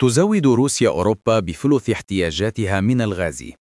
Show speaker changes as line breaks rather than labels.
تزود روسيا أوروبا بثلث احتياجاتها من الغاز.